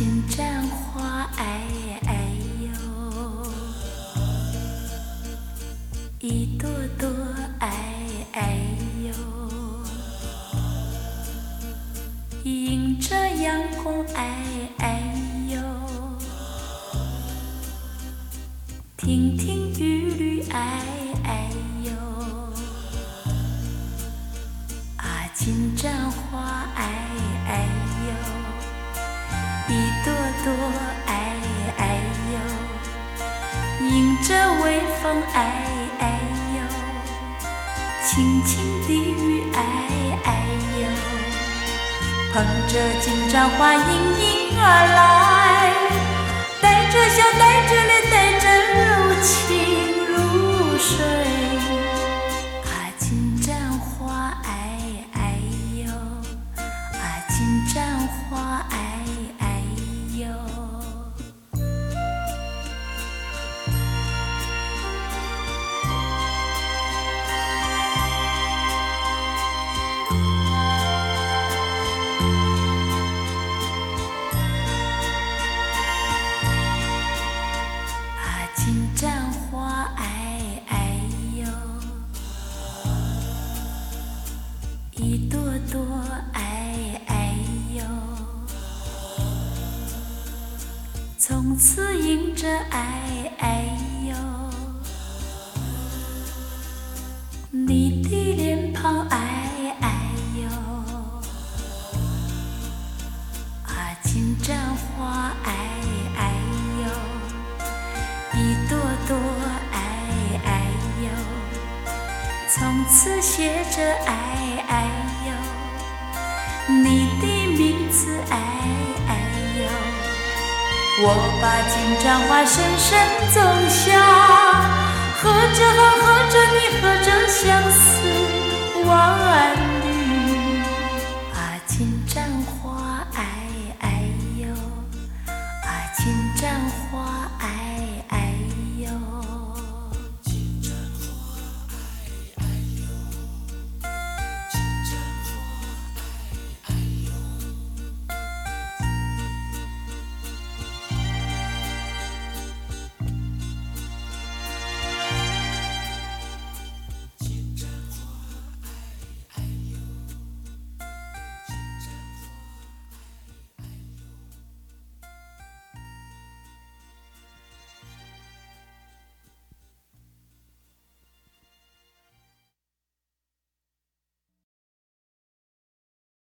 金盏花哎哎哟一朵朵哎哎哟迎着阳光哎哎哟亭亭玉立哎哎哟啊金盏花哎朵哎哎哟，迎着微风哎哎哟，轻轻的雨哎哎哟，捧着金盏花迎迎而来，带着笑带着泪带从此迎着哎哎哟，你的脸庞哎哎哟。啊，金盏花哎哎哟，一朵朵哎哎哟，从此写着哎哎哟，你的名字哎哎，我把金盏花深深种下，喝着